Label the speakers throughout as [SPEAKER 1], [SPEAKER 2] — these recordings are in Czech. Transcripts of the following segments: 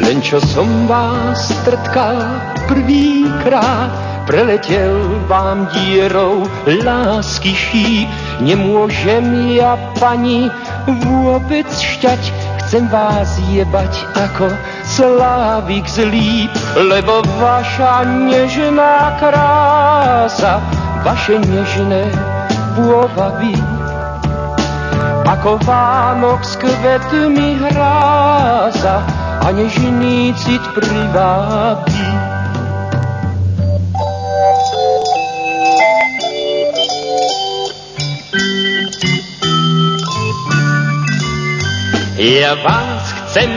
[SPEAKER 1] Len čo som vás trtkal prvýkrát, preletěl vám dírou lásky šíp. Nemôžem ja pani vôbec šťať, chcem vás jebať ako slávik zlý, lebo vaša nežná krása, vaše nežné pôvavy, ako Vánok s kvetmi hráza, a nežný cit privábí. Ja vás chcem,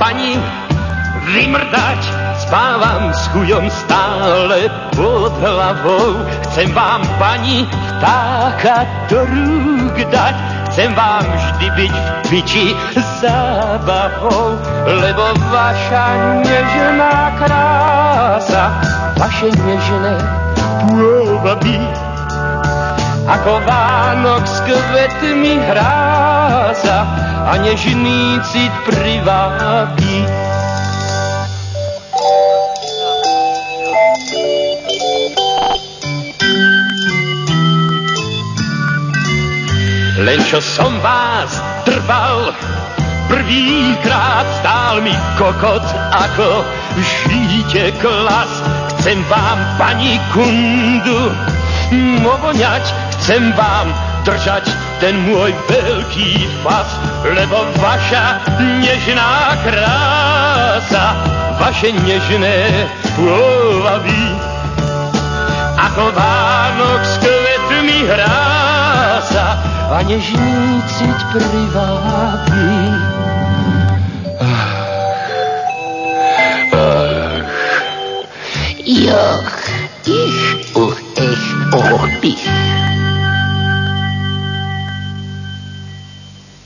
[SPEAKER 1] pani, vymrdať, spávam s chujom stále pod hlavou. Chcem vám, pani, vtáka do rúk dať, chcem vám vždy byť v piči zábavou, lebo vaša nežná krása, vaše nežné pôvaby, ako Vánok s kvetmi hráza a nežný cit privábí. Len čo som vás trval, prvýkrát stál mi kokot ako žijte klas. Chcem vám, pani kundu, movoňať, chcem vám držať ten môj veľký fas, lebo vaša nežná krása, vaše nežné pôvavy, ako Vánok a nežný cit privábí.
[SPEAKER 2] Joch, ich, uch, ech, och, pich.